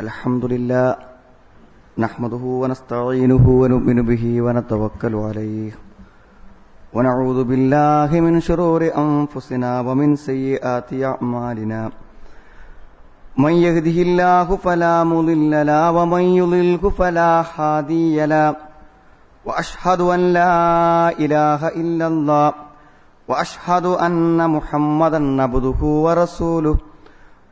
الحمد لله نحمده ونستعينه ونؤمن به ونتوكل عليه. ونعوذ بالله من شرور أنفسنا ومن سيئات أعمالنا. من يهده الله فلا مضل له ومن يضلله فلا هادي له. وأشهد أن لا إله إلا الله وأشهد أن محمدا عبده ورسوله.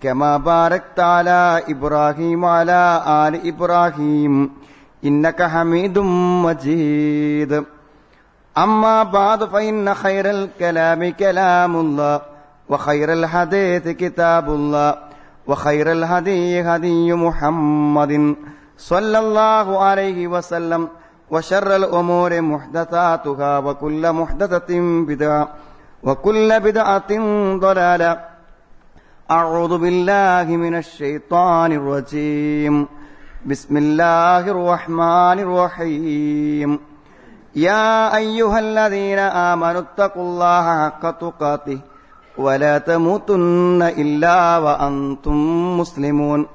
كما باركت على إبراهيم وعلى آل إبراهيم إنك حميد مجيد. أما بعد فإن خير الكلام كلام الله وخير الحديث كتاب الله وخير الهدي هدي محمد صلى الله عليه وسلم وشر الأمور محدثاتها وكل محدثة بدعة وكل بدعة ضلالة. أعوذ بالله من الشيطان الرجيم. بسم الله الرحمن الرحيم. يا أيها الذين آمنوا اتقوا الله حق تقاته ولا تموتن إلا وأنتم مسلمون.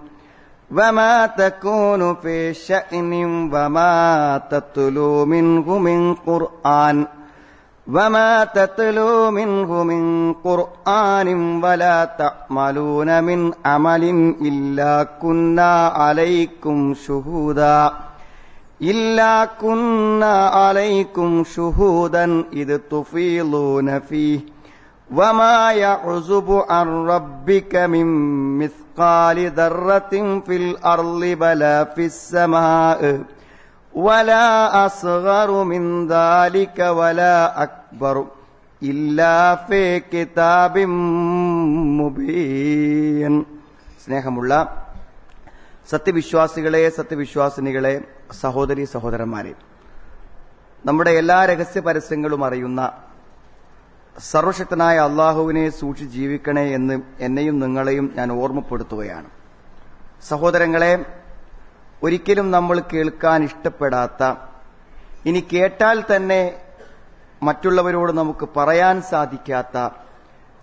وما تكون في شأن وما تتلو منه من قرآن. وما تتلو منه من قرآن ولا تعملون من عمل إلا كنا عليكم شهودا إلا كنا عليكم شهودا إذ تفيضون فيه وما يعزب عن ربك من مثقال ذرة في الأرض بلا في السماء ولا أصغر من ذلك ولا أكبر إلا في كتاب مبين സ്നേഹമുള്ള സത്യവിശ്വാസികളെ സത്യവിശ്വാസിനികളെ സഹോദരി സഹോദരന്മാരെ നമ്മുടെ എല്ലാ രഹസ്യ പരസ്യങ്ങളും അറിയുന്ന സർവശക്തനായ അള്ളാഹുവിനെ സൂക്ഷിച്ച് ജീവിക്കണേ എന്ന് എന്നെയും നിങ്ങളെയും ഞാൻ ഓർമ്മപ്പെടുത്തുകയാണ് സഹോദരങ്ങളെ ഒരിക്കലും നമ്മൾ കേൾക്കാൻ ഇഷ്ടപ്പെടാത്ത ഇനി കേട്ടാൽ തന്നെ മറ്റുള്ളവരോട് നമുക്ക് പറയാൻ സാധിക്കാത്ത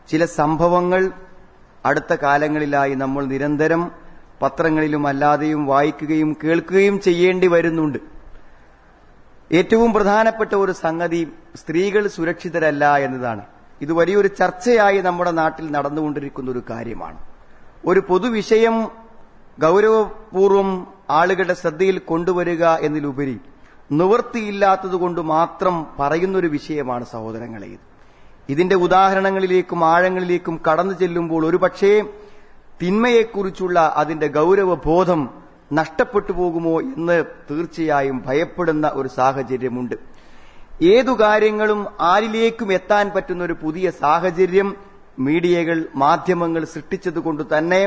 ചില സംഭവങ്ങൾ അടുത്ത കാലങ്ങളിലായി നമ്മൾ നിരന്തരം പത്രങ്ങളിലും അല്ലാതെയും വായിക്കുകയും കേൾക്കുകയും ചെയ്യേണ്ടി വരുന്നുണ്ട്. ഏറ്റവും പ്രധാനപ്പെട്ട ഒരു സംഗതി സ്ത്രീകൾ സുരക്ഷിതരല്ല എന്നതാണ്. ഇത് വലിയൊരു ചർച്ചയായി നമ്മുടെ നാട്ടിൽ നടന്നുകൊണ്ടിരിക്കുന്ന ഒരു കാര്യമാണ്. ഒരു പൊതുവിഷയം ഗൗരവപൂർവം ആളുകളുടെ ശ്രദ്ധയിൽ കൊണ്ടുവരിക എന്നതിലുപരി നിവൃത്തിയില്ലാത്തതുകൊണ്ട് മാത്രം പറയുന്നൊരു വിഷയമാണ് സഹോദരങ്ങളെ ഇത്. ഇതിന്റെ ഉദാഹരണങ്ങളിലേക്കും ആഴങ്ങളിലേക്കും കടന്നു ചെല്ലുമ്പോൾ ഒരുപക്ഷേ തിന്മയെക്കുറിച്ചുള്ള അതിന്റെ ഗൗരവബോധം നഷ്ടപ്പെട്ടു പോകുമോ എന്ന് തീർച്ചയായും ഭയപ്പെടുന്ന ഒരു സാഹചര്യമുണ്ട്. ഏതു കാര്യങ്ങളും ആരിലേക്കും എത്താൻ പറ്റുന്ന ഒരു പുതിയ സാഹചര്യം മീഡിയകൾ മാധ്യമങ്ങൾ സൃഷ്ടിച്ചതുകൊണ്ട് തന്നെ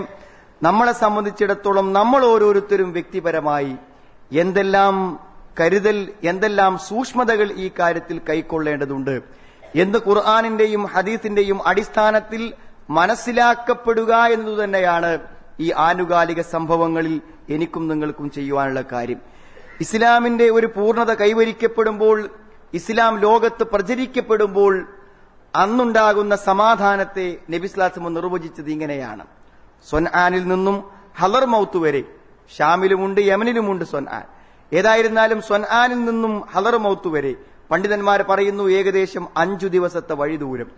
നമ്മളെ സംബന്ധിച്ചിടത്തോളം നമ്മൾ ഓരോരുത്തരും വ്യക്തിപരമായി എന്തെല്ലാം കരുതൽ എന്തെല്ലാം സൂക്ഷ്മതകൾ ഈ കാര്യത്തിൽ കൈക്കൊള്ളേണ്ടതുണ്ട് എന്ന് ഖുർആാനിന്റെയും ഹദീസിന്റെയും അടിസ്ഥാനത്തിൽ മനസ്സിലാക്കപ്പെടുക എന്നതു തന്നെയാണ് ഈ ആനുകാലിക സംഭവങ്ങളിൽ എനിക്കും നിങ്ങൾക്കും ചെയ്യുവാനുള്ള കാര്യം. ഇസ്ലാമിന്റെ ഒരു പൂർണത കൈവരിക്കപ്പെടുമ്പോൾ ഇസ്ലാം ലോകത്ത് പ്രചരിക്കപ്പെടുമ്പോൾ അന്നുണ്ടാകുന്ന സമാധാനത്തെ നബിസ്ലാസമ നിർവചിച്ചത് ഇങ്ങനെയാണ്. സൊൻആനിൽ നിന്നും ഹലർ മൗത്ത് വരെ. ഷാമിലുമുണ്ട് യമനിലുമുണ്ട് സൊൻആൻ. ഏതായിരുന്നാലും സൊൻആാനിൽ നിന്നും ഹലർ മൗത്ത് വരെ. പണ്ഡിതന്മാർ പറയുന്നു ഏകദേശം അഞ്ചു ദിവസത്തെ വഴി ദൂരം.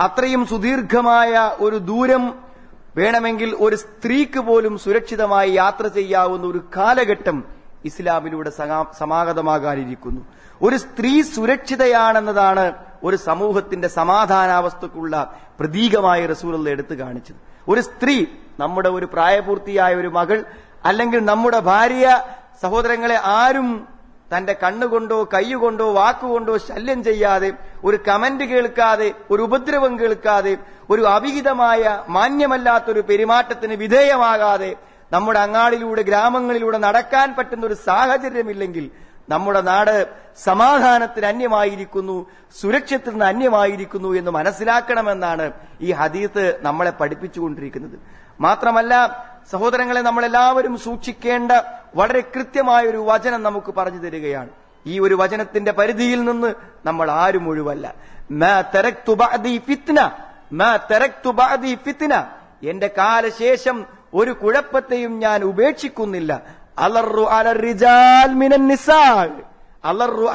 അത്രയും സുദീർഘമായ ഒരു ദൂരം വേണമെങ്കിൽ ഒരു സ്ത്രീക്ക് പോലും സുരക്ഷിതമായി യാത്ര ചെയ്യാവുന്ന ഒരു കാലഘട്ടം ഇസ്ലാമിലൂടെ സമാഗതമാകാനിരിക്കുന്നു. ഒരു സ്ത്രീ സുരക്ഷിതയാണെന്നതാണ് ഒരു സമൂഹത്തിന്റെ സമാധാനാവസ്ഥക്കുള്ള പ്രതീകമായി റസൂലുള്ള എടുത്തു കാണിച്ചത്. ഒരു സ്ത്രീ നമ്മുടെ ഒരു പ്രായപൂർത്തിയായ ഒരു മകൾ അല്ലെങ്കിൽ നമ്മുടെ ഭാര്യ സഹോദരങ്ങളെ ആരും തന്റെ കണ്ണുകൊണ്ടോ കൈകൊണ്ടോ വാക്കുകൊണ്ടോ ശല്യം ചെയ്യാതെ ഒരു കമന്റ് കേൾക്കാതെ ഒരു ഉപദ്രവം കേൾക്കാതെ ഒരു അവിഹിതമായ മാന്യമല്ലാത്തൊരു പെരുമാറ്റത്തിന് വിധേയമാകാതെ നമ്മുടെ അങ്ങാടിലൂടെ ഗ്രാമങ്ങളിലൂടെ നടക്കാൻ പറ്റുന്ന ഒരു സാഹചര്യമില്ലെങ്കിൽ നമ്മുടെ നാട് സമാധാനത്തിന് അന്യമായിരിക്കുന്നു സുരക്ഷത്തിന് അന്യമായിരിക്കുന്നു എന്ന് മനസ്സിലാക്കണമെന്നാണ് ഈ ഹദീത്ത് നമ്മളെ പഠിപ്പിച്ചുകൊണ്ടിരിക്കുന്നത്. മാത്രമല്ല സഹോദരങ്ങളെ നമ്മളെല്ലാവരും സൂക്ഷിക്കേണ്ട വളരെ കൃത്യമായ ഒരു വചനം നമുക്ക് പറഞ്ഞു തരികയാണ്. ഈ ഒരു വചനത്തിന്റെ പരിധിയിൽ നിന്ന് നമ്മൾ ആരും ഒഴിവല്ല. ഫിത്ന എന്റെ കാലശേഷം ഒരു കുഴപ്പത്തെയും ഞാൻ ഉപേക്ഷിക്കുന്നില്ല. അലറു അലറിജാൽ അലറു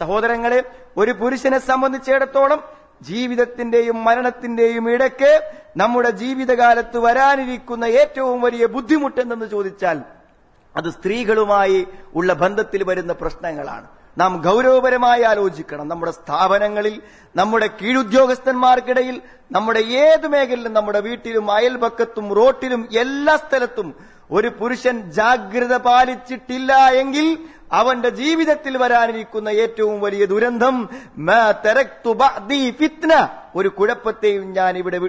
സഹോദരങ്ങളെ ഒരു പുരുഷനെ സംബന്ധിച്ചിടത്തോളം ജീവിതത്തിന്റെയും മരണത്തിന്റെയും ഇടയ്ക്ക് നമ്മുടെ ജീവിതകാലത്ത് വരാനിരിക്കുന്ന ഏറ്റവും വലിയ ബുദ്ധിമുട്ട് ബുദ്ധിമുട്ടെന്തെന്ന് ചോദിച്ചാൽ അത് സ്ത്രീകളുമായി ഉള്ള ബന്ധത്തിൽ വരുന്ന പ്രശ്നങ്ങളാണ്. നാം ഗൗരവപരമായി ആലോചിക്കണം. നമ്മുടെ സ്ഥാപനങ്ങളിൽ നമ്മുടെ കീഴുദ്യോഗസ്ഥന്മാർക്കിടയിൽ നമ്മുടെ ഏത് മേഖലയിലും നമ്മുടെ വീട്ടിലും അയൽപക്കത്തും റോട്ടിലും എല്ലാ സ്ഥലത്തും ഒരു പുരുഷൻ ജാഗ്രത പാലിച്ചിട്ടില്ല എങ്കിൽ അവന്റെ ജീവിതത്തിൽ വരാനിരിക്കുന്ന ഏറ്റവും വലിയ ദുരന്തം ഫിത്ന. ഒരു കുഴപ്പത്തെയും ഞാൻ ഇവിടെ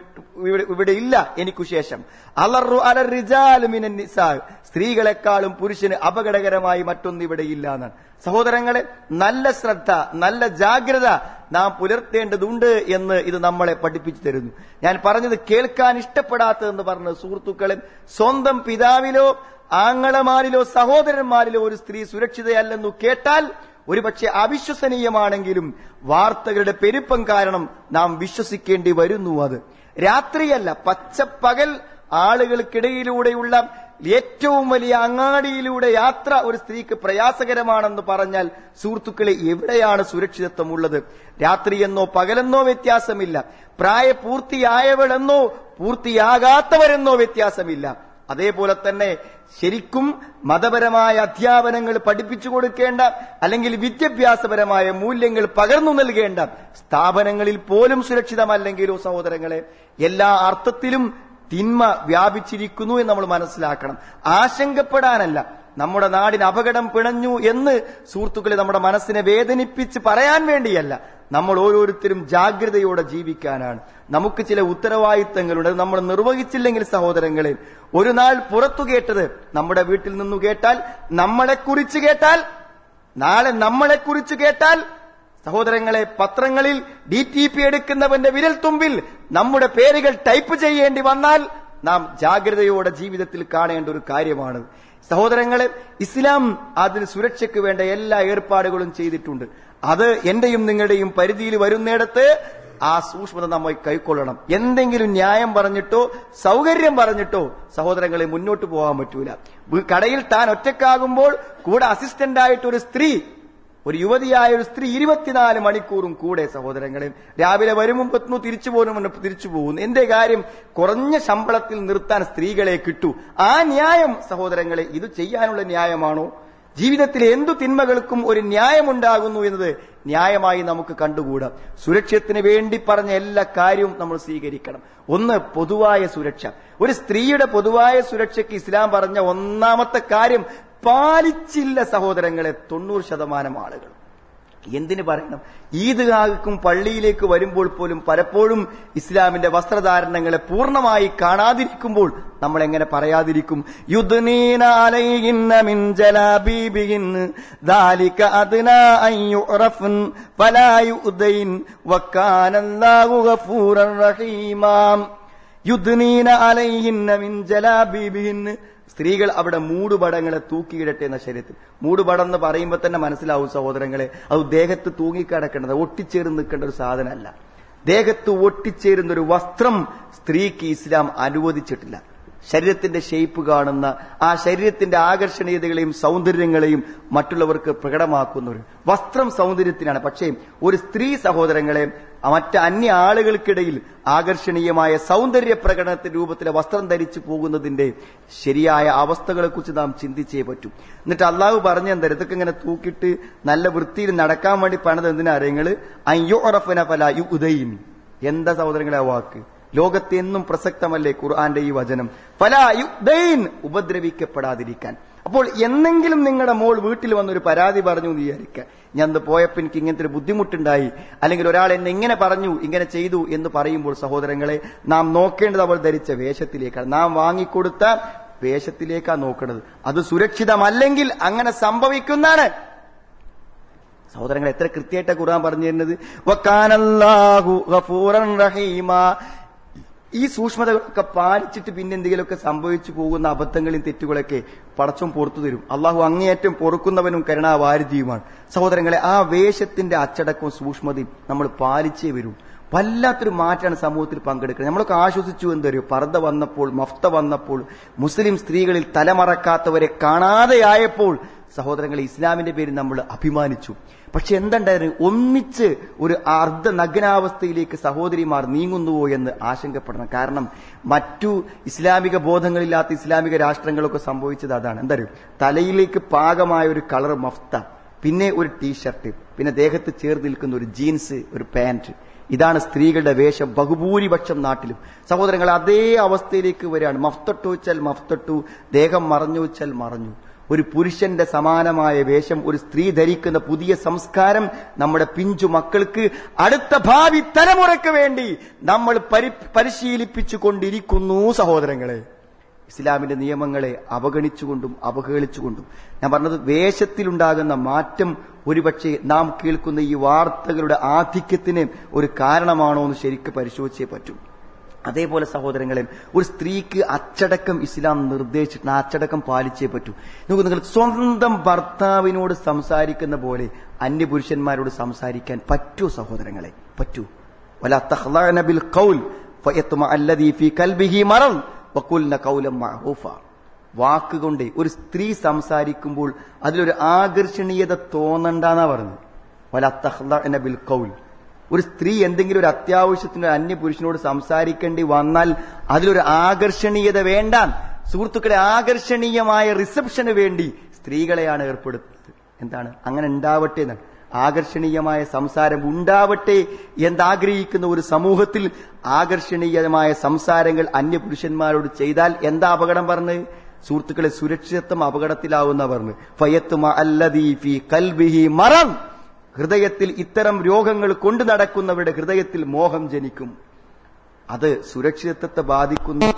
ഇവിടെ ഇല്ല എനിക്കു ശേഷം. അലറു അലർ റിജാൽ നിസാ. സ്ത്രീകളെക്കാളും പുരുഷന് അപകടകരമായി മറ്റൊന്നും ഇവിടെ ഇല്ല എന്നാണ്. സഹോദരങ്ങളെ നല്ല ശ്രദ്ധ നല്ല ജാഗ്രത നാം പുലർത്തേണ്ടതുണ്ട് എന്ന് ഇത് നമ്മളെ പഠിപ്പിച്ചു തരുന്നു. ഞാൻ പറഞ്ഞത് കേൾക്കാൻ ഇഷ്ടപ്പെടാത്തതെന്ന് പറഞ്ഞ സുഹൃത്തുക്കളെ സ്വന്തം പിതാവിലോ ആങ്ങളമാരിലോ സഹോദരന്മാരിലോ ഒരു സ്ത്രീ സുരക്ഷിതയല്ലെന്നു കേട്ടാൽ ഒരുപക്ഷെ അവിശ്വസനീയമാണെങ്കിലും വാർത്തകളുടെ പെരുപ്പം കാരണം നാം വിശ്വസിക്കേണ്ടി വരുന്നു അത്. രാത്രിയല്ല പച്ചപ്പകൽ ആളുകൾക്കിടയിലൂടെയുള്ള ഏറ്റവും വലിയ അങ്ങാടിയിലൂടെ യാത്ര ഒരു സ്ത്രീക്ക് പ്രയാസകരമാണെന്ന് പറഞ്ഞാൽ സുഹൃത്തുക്കളെ എവിടെയാണ് സുരക്ഷിതത്വം ഉള്ളത് രാത്രിയെന്നോ പകലെന്നോ വ്യത്യാസമില്ല. പ്രായപൂർത്തിയായവളെന്നോ പൂർത്തിയാകാത്തവരെന്നോ വ്യത്യാസമില്ല. അതേപോലെ തന്നെ ശരിക്കും മതപരമായ അധ്യാപനങ്ങൾ പഠിപ്പിച്ചു കൊടുക്കേണ്ട അല്ലെങ്കിൽ വിദ്യാഭ്യാസപരമായ മൂല്യങ്ങൾ പകർന്നു നൽകേണ്ട സ്ഥാപനങ്ങളിൽ പോലും സുരക്ഷിതമല്ലെങ്കിലോ സഹോദരങ്ങളെ എല്ലാ അർത്ഥത്തിലും തിന്മ വ്യാപിച്ചിരിക്കുന്നു എന്ന് നമ്മൾ മനസ്സിലാക്കണം. ആശങ്കപ്പെടാനല്ല. നമ്മുടെ നാടിന് അപകടം പിണഞ്ഞു എന്ന് സുഹൃത്തുക്കളെ നമ്മുടെ മനസ്സിനെ വേദനിപ്പിച്ച് പറയാൻ വേണ്ടിയല്ല. നമ്മൾ ഓരോരുത്തരും ജാഗ്രതയോടെ ജീവിക്കാനാണ്. നമുക്ക് ചില ഉത്തരവാദിത്തങ്ങളുണ്ട്. നമ്മൾ നിർവഹിച്ചില്ലെങ്കിൽ സഹോദരങ്ങളെ ഒരു നാൾ പുറത്തു കേട്ടത് നമ്മുടെ വീട്ടിൽ നിന്നു കേട്ടാൽ നമ്മളെക്കുറിച്ച് കേട്ടാൽ നാളെ നമ്മളെക്കുറിച്ച് കേട്ടാൽ സഹോദരങ്ങളെ പത്രങ്ങളിൽ ഡി ടി പി എടുക്കുന്നവന്റെ വിരൽ തുമ്പിൽ നമ്മുടെ പേരുകൾ ടൈപ്പ് ചെയ്യേണ്ടി വന്നാൽ നാം ജാഗ്രതയോടെ ജീവിതത്തിൽ കാണേണ്ട ഒരു കാര്യമാണ്. സഹോദരങ്ങളെ ഇസ്ലാം അതിന് സുരക്ഷയ്ക്ക് വേണ്ട എല്ലാ ഏർപ്പാടുകളും ചെയ്തിട്ടുണ്ട്. അത് എന്റെയും നിങ്ങളുടെയും പരിധിയിൽ വരുന്നിടത്ത് ആ സൂക്ഷ്മത നമ്മൾ കൈക്കൊള്ളണം. എന്തെങ്കിലും ന്യായം പറഞ്ഞിട്ടോ സൗകര്യം പറഞ്ഞിട്ടോ സഹോദരങ്ങളെ മുന്നോട്ട് പോകാൻ പറ്റൂല. കടയിൽ താൻ ഒറ്റക്കാകുമ്പോൾ കൂടെ അസിസ്റ്റന്റ് ആയിട്ട് ഒരു സ്ത്രീ ഒരു യുവതിയായ ഒരു സ്ത്രീ ഇരുപത്തിനാല് മണിക്കൂറും കൂടെ സഹോദരങ്ങളെ രാവിലെ വരുമ്പോൾ മുമ്പെത്തുന്നു തിരിച്ചു പോകുന്നു തിരിച്ചു പോകുന്നു. എന്റെ കാര്യം കുറഞ്ഞ ശമ്പളത്തിൽ നിർത്താൻ സ്ത്രീകളെ കിട്ടൂ. ആ ന്യായം സഹോദരങ്ങളെ ഇത് ചെയ്യാനുള്ള ന്യായമാണോ? ജീവിതത്തിൽ എന്തു തിന്മകൾക്കും ഒരു ന്യായമുണ്ടാകുന്നു എന്നത് ന്യായമായി നമുക്ക് കണ്ടുകൂടാം. സുരക്ഷത്തിന് വേണ്ടി പറഞ്ഞ എല്ലാ കാര്യവും നമ്മൾ സ്വീകരിക്കണം. ഒന്ന് പൊതുവായ സുരക്ഷ. ഒരു സ്ത്രീയുടെ പൊതുവായ സുരക്ഷയ്ക്ക് ഇസ്ലാം പറഞ്ഞ ഒന്നാമത്തെ കാര്യം പാലിച്ചില്ല സഹോദരങ്ങളെ തൊണ്ണൂറ് ശതമാനം ആളുകൾ. എന്തിനു പറയണം? ഈദ്ഗാഹ്ക്കും പള്ളിയിലേക്ക് വരുമ്പോൾ പോലും പലപ്പോഴും ഇസ്ലാമിന്റെ വസ്ത്രധാരണങ്ങളെ പൂർണമായി കാണാതിരിക്കുമ്പോൾ നമ്മൾ എങ്ങനെ പറയാതിരിക്കും യുദ്നീന അലൈഹിന്ന മിൻ ജലാബീബിഹിൻ സ്ത്രീകൾ അവിടെ മൂടുപടങ്ങളെ തൂക്കിയിടട്ടെ എന്ന ശരീരത്തിൽ. മൂടുപടം എന്ന് പറയുമ്പോൾ തന്നെ മനസ്സിലാവും സഹോദരങ്ങളെ അത് ദേഹത്ത് തൂങ്ങിക്കിടക്കേണ്ടത് ഒട്ടിച്ചേർന്ന് നിൽക്കേണ്ട ഒരു സാധനമല്ല. ദേഹത്ത് ഒട്ടിച്ചേരുന്ന ഒരു വസ്ത്രം സ്ത്രീക്ക് ഇസ്ലാം അനുവദിച്ചിട്ടില്ല. ശരീരത്തിന്റെ ഷേപ്പ് കാണുന്ന ആ ശരീരത്തിന്റെ ആകർഷണീയതകളെയും സൗന്ദര്യങ്ങളെയും മറ്റുള്ളവർക്ക് പ്രകടമാക്കുന്ന ഒരു വസ്ത്രം സൗന്ദര്യത്തിനാണ്. പക്ഷേ ഒരു സ്ത്രീ സഹോദരങ്ങളെ മറ്റ് അന്യ ആളുകൾക്കിടയിൽ ആകർഷണീയമായ സൗന്ദര്യ പ്രകടനത്തിന്റെ രൂപത്തിലെ വസ്ത്രം ധരിച്ചു പോകുന്നതിന്റെ ശരിയായ അവസ്ഥകളെ കുറിച്ച് നാം ചിന്തിച്ചേ പറ്റൂ. എന്നിട്ട് അള്ളാഹു പറഞ്ഞ എന്താ ഇതൊക്കെ ഇങ്ങനെ തൂക്കിട്ട് നല്ല വൃത്തിയിൽ നടക്കാൻ വേണ്ടി പണിത് എന്തിനാ അയ്യോ ഉറഫന ഫല യു ഉദയിൻ എന്താ സഹോദരങ്ങളെ വാക്ക്? ലോകത്തെ എന്നും പ്രസക്തമല്ലേ ഖുർആന്റെ ഈ വചനം? ഫല യുദൈൻ ഉപദ്രവിക്കപ്പെടാതിരിക്കാൻ. അപ്പോൾ എന്നെങ്കിലും നിങ്ങളുടെ മോൾ വീട്ടിൽ വന്നൊരു പരാതി പറഞ്ഞു എന്ന് വിചാരിക്കുക ഞാൻ പോയപ്പോൾ എനിക്ക് ഇങ്ങനത്തെ ഒരു ബുദ്ധിമുട്ടുണ്ടായി. അല്ലെങ്കിൽ ഒരാൾ എന്നെ ഇങ്ങനെ പറഞ്ഞു ഇങ്ങനെ ചെയ്തു എന്ന് പറയുമ്പോൾ സഹോദരങ്ങളെ നാം നോക്കേണ്ടത് അവൾ ധരിച്ച വേഷത്തിലേക്കാണ്. നാം വാങ്ങിക്കൊടുത്ത വേഷത്തിലേക്കാണ് നോക്കുന്നത് അത് സുരക്ഷിതമല്ലെങ്കിൽ അങ്ങനെ സംഭവിക്കുന്നതാണ്. സഹോദരങ്ങൾ എത്ര കൃത്യമായിട്ടാണ് ഖുർആൻ പറഞ്ഞു തരുന്നത്? ഈ സൂക്ഷ്മതകളൊക്കെ പാലിച്ചിട്ട് പിന്നെ എന്തെങ്കിലുമൊക്കെ സംഭവിച്ചു പോകുന്ന അബദ്ധങ്ങളും തെറ്റുകളൊക്കെ പടച്ചും പുറത്തു തരും. അള്ളാഹു അങ്ങേയറ്റം പൊറുക്കുന്നവനും കരുണാവാരിധിയുമാണ്. സഹോദരങ്ങളെ ആ വേഷത്തിന്റെ അച്ചടക്കവും സൂക്ഷ്മതയും നമ്മൾ പാലിച്ചേ വരും. വല്ലാത്തൊരു മാറ്റാണ് സമൂഹത്തിൽ പങ്കെടുക്കുന്നത്. നമ്മളൊക്കെ ആശ്വസിച്ചു എന്തൊരു പർദ്ദ വന്നപ്പോൾ മഫ്ത വന്നപ്പോൾ മുസ്ലിം സ്ത്രീകളിൽ തലമറക്കാത്തവരെ കാണാതെയായപ്പോൾ സഹോദരങ്ങളെ ഇസ്ലാമിന്റെ പേരിൽ നമ്മൾ അഭിമാനിച്ചു. പക്ഷെ എന്തുണ്ടായിരുന്നു ഒന്നിച്ച് ഒരു അർദ്ധ നഗ്നാവസ്ഥയിലേക്ക് സഹോദരിമാർ നീങ്ങുന്നുവോ എന്ന് ആശങ്കപ്പെടണം. കാരണം മറ്റു ഇസ്ലാമിക ബോധങ്ങളില്ലാത്ത ഇസ്ലാമിക രാഷ്ട്രങ്ങളൊക്കെ സംഭവിച്ചത് അതാണ്. എന്തായാലും തലയിലേക്ക് പാകമായ ഒരു കളർ മഫ്ത പിന്നെ ഒരു ടീഷർട്ട് പിന്നെ ദേഹത്ത് ചേർന്ന് നിൽക്കുന്ന ഒരു ജീൻസ് ഒരു പാന്റ്. ഇതാണ് സ്ത്രീകളുടെ വേഷം ബഹുഭൂരിപക്ഷം നാട്ടിലും. സഹോദരങ്ങൾ അതേ അവസ്ഥയിലേക്ക് വരികയാണ്. മഫ്തട്ടു വെച്ചാൽ മഫ്തട്ടു ദേഹം മറഞ്ഞു വെച്ചാൽ മറഞ്ഞു. ഒരു പുരുഷന്റെ സമാനമായ വേഷം ഒരു സ്ത്രീ ധരിക്കുന്ന പുതിയ സംസ്കാരം നമ്മുടെ പിഞ്ചു മക്കൾക്ക് അടുത്ത ഭാവി തലമുറയ്ക്ക് വേണ്ടി നമ്മൾ പരിശീലിപ്പിച്ചു കൊണ്ടിരിക്കുന്നു സഹോദരങ്ങളെ. ഇസ്ലാമിന്റെ നിയമങ്ങളെ അവഗണിച്ചുകൊണ്ടും അവഹേളിച്ചുകൊണ്ടും ഞാൻ പറഞ്ഞത് വേഷത്തിലുണ്ടാകുന്ന മാറ്റം ഒരുപക്ഷെ നാം കേൾക്കുന്ന ഈ വാർത്തകളുടെ ആധിക്യത്തിന് ഒരു കാരണമാണോ എന്ന് ശരിക്കും പരിശോധിച്ചേ പറ്റൂ. അതേപോലെ സഹോദരങ്ങളെ ഒരു സ്ത്രീക്ക് അച്ചടക്കം ഇസ്ലാം നിർദ്ദേശിച്ചിട്ടുണ്ട് അച്ചടക്കം പാലിച്ചേ പറ്റൂ. നോക്കൂ നിങ്ങൾ സ്വന്തം ഭർത്താവിനോട് സംസാരിക്കുന്ന പോലെ അന്യപുരുഷന്മാരോട് സംസാരിക്കാൻ പറ്റൂ സഹോദരങ്ങളെ പറ്റൂ. ബിൽ വാക്കുകൊണ്ട് ഒരു സ്ത്രീ സംസാരിക്കുമ്പോൾ അതിലൊരു ആകർഷണീയത തോന്നണ്ടെന്നാ പറഞ്ഞു വല തഖ്ലഅന ബിൽ ഖൗൽ. ഒരു സ്ത്രീ എന്തെങ്കിലും ഒരു അത്യാവശ്യത്തിന് അന്യ പുരുഷനോട് സംസാരിക്കേണ്ടി വന്നാൽ അതിലൊരു ആകർഷണീയത വേണ്ട. സുഹൃത്തുക്കളെ ആകർഷണീയമായ റിസപ്ഷന് വേണ്ടി സ്ത്രീകളെയാണ് ഏർപ്പെടുത്തുന്നത്. എന്താണ്? അങ്ങനെ ഉണ്ടാവട്ടെ ആകർഷണീയമായ സംസാരം ഉണ്ടാവട്ടെ എന്താഗ്രഹിക്കുന്ന ഒരു സമൂഹത്തിൽ ആകർഷണീയമായ സംസാരങ്ങൾ അന്യ പുരുഷന്മാരോട് ചെയ്താൽ എന്താ അപകടം പറഞ്ഞ്? സുഹൃത്തുക്കളെ സുരക്ഷിതത്വം അപകടത്തിലാവുന്ന പറഞ്ഞ്. ഫയത്തുമ അല്ലദീഫി കൽബിഹി മറം. ഹൃദയത്തിൽ ഇത്തരം രോഗങ്ങൾ കൊണ്ടു നടക്കുന്നവരുടെ ഹൃദയത്തിൽ മോഹം ജനിക്കും. അത് സുരക്ഷിതത്വത്തെ ബാധിക്കുന്ന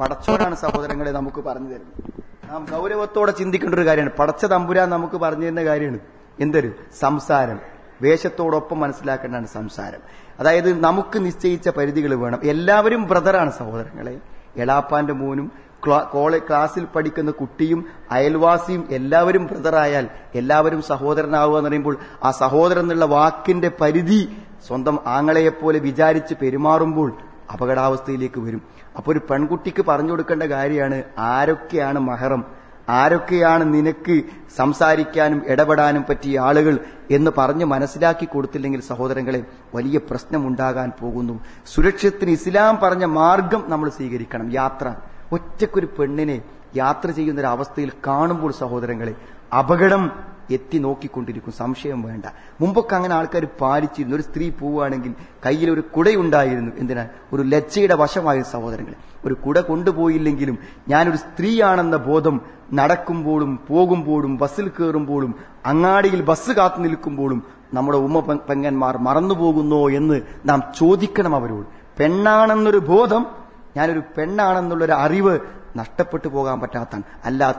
പടച്ചോരാണ് സഹോദരങ്ങളെ നമുക്ക് പറഞ്ഞു തരുന്നത്. നാം ഗൗരവത്തോടെ ചിന്തിക്കേണ്ട ഒരു കാര്യമാണ്. പടച്ച തമ്പുരാൻ നമുക്ക് പറഞ്ഞു തരുന്ന കാര്യമാണ്. എന്തൊരു? സംസാരം. വേഷത്തോടൊപ്പം മനസ്സിലാക്കേണ്ടതാണ് സംസാരം. അതായത് നമുക്ക് നിശ്ചയിച്ച പരിധികൾ വേണം. എല്ലാവരും ബ്രദറാണ് സഹോദരങ്ങളെ. എളാപ്പാന്റെ മോനും ക്ലാസ്സിൽ പഠിക്കുന്ന കുട്ടിയും അയൽവാസിയും എല്ലാവരും ബ്രദറായാൽ എല്ലാവരും സഹോദരനാവുക എന്ന് പറയുമ്പോൾ ആ സഹോദരൻ എന്നുള്ള വാക്കിന്റെ പരിധി സ്വന്തം ആങ്ങളെയെപ്പോലെ വിചാരിച്ച് പെരുമാറുമ്പോൾ അപകടാവസ്ഥയിലേക്ക് വരും. അപ്പോൾ ഒരു പെൺകുട്ടിക്ക് പറഞ്ഞു കൊടുക്കേണ്ട കാര്യമാണ് ആരൊക്കെയാണ് മഹറം? ആരൊക്കെയാണ് നിനക്ക് സംസാരിക്കാനും ഇടപെടാനും പറ്റിയ ആളുകൾ എന്ന് പറഞ്ഞ് മനസ്സിലാക്കി കൊടുത്തില്ലെങ്കിൽ സഹോദരങ്ങളെ വലിയ പ്രശ്നമുണ്ടാകാൻ പോകുന്നു. സുരക്ഷിതത്തിന് ഇസ്ലാം പറഞ്ഞ മാർഗം നമ്മൾ സ്വീകരിക്കണം. യാത്ര. ഒറ്റക്കൊരു പെണ്ണിനെ യാത്ര ചെയ്യുന്ന ഒരു അവസ്ഥയിൽ കാണുമ്പോൾ സഹോദരങ്ങളെ അപകടം എത്തി നോക്കിക്കൊണ്ടിരിക്കും. സംശയം വേണ്ട. മുമ്പൊക്കെ അങ്ങനെ ആൾക്കാർ പാലിച്ചിരുന്നു. ഒരു സ്ത്രീ പോവുകയാണെങ്കിൽ കയ്യിൽ ഒരു കുടയുണ്ടായിരുന്നു. എന്തിനാ? ഒരു ലജ്ജയുടെ വശമായ സഹോദരങ്ങൾ ഒരു കുട കൊണ്ടുപോയില്ലെങ്കിലും ഞാനൊരു സ്ത്രീയാണെന്ന ബോധം നടക്കുമ്പോഴും പോകുമ്പോഴും ബസ്സിൽ കയറുമ്പോഴും അങ്ങാടിയിൽ ബസ് കാത്തു നിൽക്കുമ്പോഴും നമ്മുടെ ഉമ്മ പെങ്ങന്മാർ മറന്നുപോകുന്നോ എന്ന് നാം ചോദിക്കണം അവരോട്. പെണ്ണാണെന്നൊരു ബോധം ഞാനൊരു പെണ്ണാണെന്നുള്ളൊരു അറിവ് നഷ്ടപ്പെട്ടു പോകാൻ പറ്റാത്താണ് അല്ലാ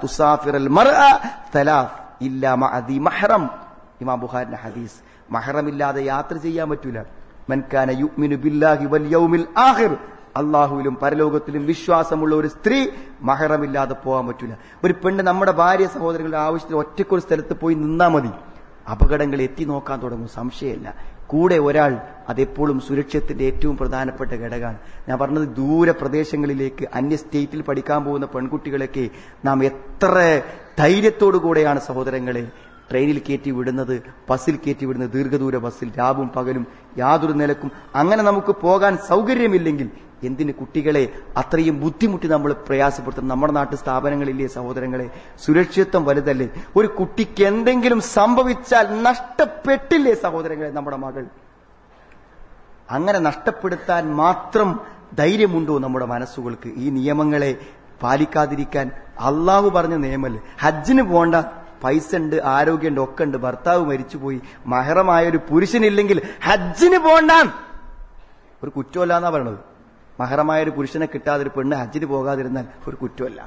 മഅദി മഹ്റം. ഇമാം ഹദീസ്. മഹ്റമില്ലാതെ യാത്ര ചെയ്യാൻ പറ്റൂല. മൻകാന യുഗ്മിനു ബില്ലാഹി വൽ യൗമിൽ ആഹിർ അള്ളാഹുവിലും പരലോകത്തിലും വിശ്വാസമുള്ള ഒരു സ്ത്രീ മഹറമില്ലാതെ പോകാൻ പറ്റൂല. ഒരു പെണ്ണ് നമ്മുടെ ഭാര്യ സഹോദരങ്ങളുടെ ആവശ്യത്തിൽ ഒറ്റക്കൊരു സ്ഥലത്ത് പോയി നിന്നാൽ മതി. അപകടങ്ങൾ എത്തി നോക്കാൻ തുടങ്ങും. സംശയമില്ല. കൂടെ ഒരാൾ അതെപ്പോഴും സുരക്ഷത്തിന്റെ ഏറ്റവും പ്രധാനപ്പെട്ട ഘടകമാണ്. ഞാൻ പറഞ്ഞത് ദൂരപ്രദേശങ്ങളിലേക്ക് അന്യ സ്റ്റേറ്റിൽ പഠിക്കാൻ പോകുന്ന പെൺകുട്ടികളൊക്കെ നാം എത്ര ധൈര്യത്തോടു കൂടെയാണ് സഹോദരങ്ങളെ ട്രെയിനിൽ കയറ്റി വിടുന്നത് ബസ്സിൽ കയറ്റി വിടുന്നത് ദീർഘദൂര ബസ്സിൽ രാവും പകലും യാതൊരു നിലക്കും. അങ്ങനെ നമുക്ക് പോകാൻ സൗകര്യമില്ലെങ്കിൽ എന്തിന് കുട്ടികളെ അത്രയും ബുദ്ധിമുട്ടി നമ്മൾ പ്രയാസപ്പെടുത്തും? നമ്മുടെ നാട്ടു സ്ഥാപനങ്ങളില്ലേ സഹോദരങ്ങളെ? സുരക്ഷിതത്വം വലുതല്ലേ? ഒരു കുട്ടിക്ക് എന്തെങ്കിലും സംഭവിച്ചാൽ നഷ്ടപ്പെട്ടില്ലേ സഹോദരങ്ങളെ നമ്മുടെ മകൾ? അങ്ങനെ നഷ്ടപ്പെടുത്താൻ മാത്രം ധൈര്യമുണ്ടോ നമ്മുടെ മനസ്സുകൾക്ക്? ഈ നിയമങ്ങളെ പാലിക്കാതിരിക്കാൻ അള്ളാഹു പറഞ്ഞ നിയമല്ലേ? ഹജ്ജിന് പോണ്ട പൈസ ഉണ്ട് ആരോഗ്യമുണ്ട് ഒക്കെ ഉണ്ട് ഭർത്താവ് മരിച്ചുപോയി. മഹറമായ ഒരു പുരുഷനില്ലെങ്കിൽ ഹജ്ജിന് പോണ്ട ഒരു കുറ്റമല്ല എന്നാ പറയണത്. മഹറമായ ഒരു പുരുഷനെ കിട്ടാതെ ഒരു പെണ്ണ് ഹജ്ജിന് പോകാതിരുന്നാൽ ഒരു കുറ്റമല്ല.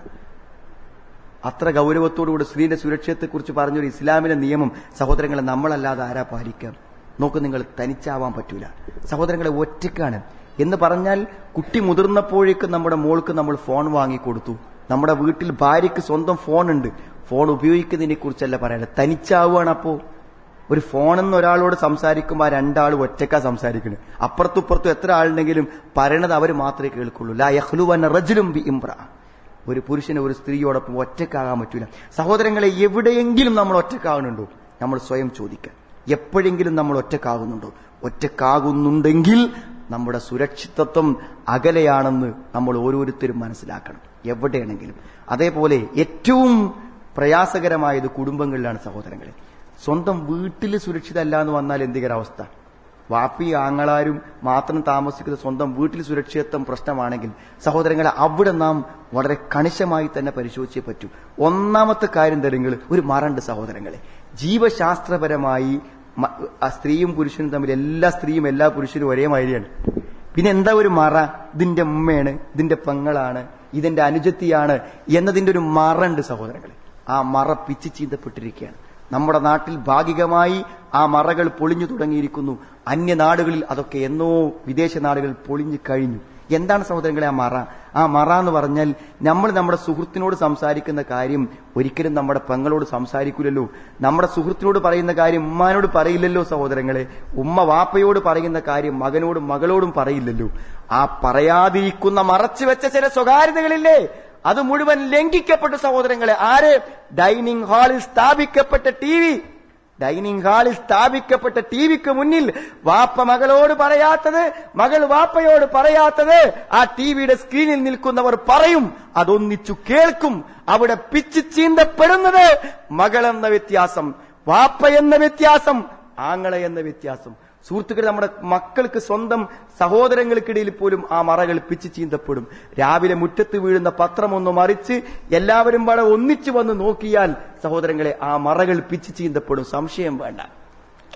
അത്ര ഗൗരവത്തോടുകൂടി സ്ത്രീയുടെ സുരക്ഷയെക്കുറിച്ച് പറഞ്ഞൊരു ഇസ്ലാമിലെ നിയമം സഹോദരങ്ങളെ നമ്മളല്ലാതെ ആരാ പാലിക്കാം നോക്ക് നിങ്ങൾ തനിച്ചാവാൻ പറ്റൂല. സഹോദരങ്ങളെ ഒറ്റയ്ക്കാണ്. എന്ന് പറഞ്ഞാൽ കുട്ടി മുതിർന്നപ്പോഴേക്കും നമ്മുടെ മോൾക്ക് നമ്മൾ ഫോൺ വാങ്ങിക്കൊടുത്തു. നമ്മുടെ വീട്ടിൽ ഭാര്യയ്ക്ക് സ്വന്തം ഫോൺ ഉണ്ട് ഫോൺ ഉപയോഗിക്കുന്നതിനെ കുറിച്ചല്ല പറയുന്നത് തനിച്ചാവുകയാണ് അപ്പോ ഒരു ഫോണെന്ന് ഒരാളോട് സംസാരിക്കുമ്പോൾ ആ രണ്ടാൾ ഒറ്റക്കാ സംസാരിക്കുന്നത് അപ്പുറത്തും ഇപ്പുറത്തും എത്ര ആളുണ്ടെങ്കിലും പറയണത് അവർ മാത്രമേ കേൾക്കുള്ളൂ. ലാ യഹ്ലുവന്ന റജുലും ബി ഇമ്ര ഒരു പുരുഷന് ഒരു സ്ത്രീയോടൊപ്പം ഒറ്റക്കാകാൻ പറ്റൂല. സഹോദരങ്ങളെ എവിടെയെങ്കിലും നമ്മൾ ഒറ്റക്കാകുന്നുണ്ടോ നമ്മൾ സ്വയം ചോദിക്കുക എപ്പോഴെങ്കിലും നമ്മൾ ഒറ്റക്കാകുന്നുണ്ടോ ഒറ്റക്കാകുന്നുണ്ടെങ്കിൽ നമ്മുടെ സുരക്ഷിതത്വം അകലെയാണെന്ന് നമ്മൾ ഓരോരുത്തരും മനസ്സിലാക്കണം. എവിടെയാണെങ്കിലും. അതേപോലെ ഏറ്റവും പ്രയാസകരമായത് കുടുംബങ്ങളിലാണ് സഹോദരങ്ങളെ. സ്വന്തം വീട്ടിൽ സുരക്ഷിതല്ല എന്ന് വന്നാൽ എന്തികരവസ്ഥ വാപ്പി ആങ്ങളാരും മാത്രം താമസിക്കുന്ന സ്വന്തം വീട്ടിൽ സുരക്ഷിതത്വം പ്രശ്നമാണെങ്കിൽ സഹോദരങ്ങളെ അവിടെ നാം വളരെ കണിശമായി തന്നെ പരിശോധിച്ചേ പറ്റൂ. ഒന്നാമത്തെ കാര്യം തരുങ്ങൾ ഒരു മറണ്ട് സഹോദരങ്ങളെ. ജീവശാസ്ത്രപരമായി സ്ത്രീയും പുരുഷനും തമ്മിൽ എല്ലാ സ്ത്രീയും എല്ലാ പുരുഷനും ഒരേ മാതിരിയാണ് പിന്നെ എന്താ ഒരു മറ? ഇതിന്റെ ഉമ്മയാണ് ഇതിന്റെ പെങ്ങളാണ് ഇതിന്റെ അനുജത്തിയാണ് എന്നതിന്റെ ഒരു മറണ്ട് സഹോദരങ്ങളെ. ആ മറ പിച്ചു ചീന്തപ്പെട്ടിരിക്കുകയാണ്. നമ്മുടെ നാട്ടിൽ ഭാഗികമായി ആ മറകൾ പൊളിഞ്ഞു തുടങ്ങിയിരിക്കുന്നു. അന്യനാടുകളിൽ അതൊക്കെ എന്നോ വിദേശ നാടുകളിൽ പൊളിഞ്ഞു കഴിഞ്ഞു. എന്താണ് സഹോദരങ്ങളെ ആ മറ? ആ മറ എന്ന് പറഞ്ഞാൽ നമ്മൾ നമ്മുടെ സുഹൃത്തിനോട് സംസാരിക്കുന്ന കാര്യം ഒരിക്കലും നമ്മുടെ പെങ്ങളോട് സംസാരിക്കില്ലല്ലോ നമ്മുടെ സുഹൃത്തിനോട് പറയുന്ന കാര്യം ഉമ്മാനോട് പറയില്ലല്ലോ സഹോദരങ്ങളെ. ഉമ്മ വാപ്പയോട് പറയുന്ന കാര്യം മകനോടും മകളോടും പറയില്ലല്ലോ. ആ പറയാതിരിക്കുന്ന മറച്ചു വെച്ച ചില സ്വകാര്യതകളില്ലേ? അത് മുഴുവൻ ലംഘിക്കപ്പെട്ട സഹോദരങ്ങളെ. ആര്? ഡൈനിങ് ഹാളിൽ സ്ഥാപിക്കപ്പെട്ട ടി വി. ഡൈനിങ് ഹാളിൽ സ്ഥാപിക്കപ്പെട്ട ടി വിക്ക് മുന്നിൽ വാപ്പ മകളോട് പറയാത്തത് മകൾ വാപ്പയോട് പറയാത്തത് ആ ടി വിയുടെ സ്ക്രീനിൽ നിൽക്കുന്നവർ പറയും അതൊന്നിച്ചു കേൾക്കും. അവിടെ പിച്ചു ചീന്തപ്പെടുന്നത് മകൾ എന്ന വ്യത്യാസം വാപ്പ എന്ന വ്യത്യാസം ആങ്ങളെ എന്ന വ്യത്യാസം. സുഹൃത്തുക്കളെ നമ്മുടെ മക്കൾക്ക് സ്വന്തം സഹോദരങ്ങൾക്കിടയിൽ പോലും ആ മറകൾ പിച്ച് ചീന്തപ്പെടും. രാവിലെ മുറ്റത്ത് വീഴുന്ന പത്രം ഒന്ന് മറിച്ച് എല്ലാവരും പാടെ ഒന്നിച്ചു വന്ന് നോക്കിയാൽ സഹോദരങ്ങളെ ആ മറകൾ പിച്ച് ചീന്തപ്പെടും. സംശയം വേണ്ട.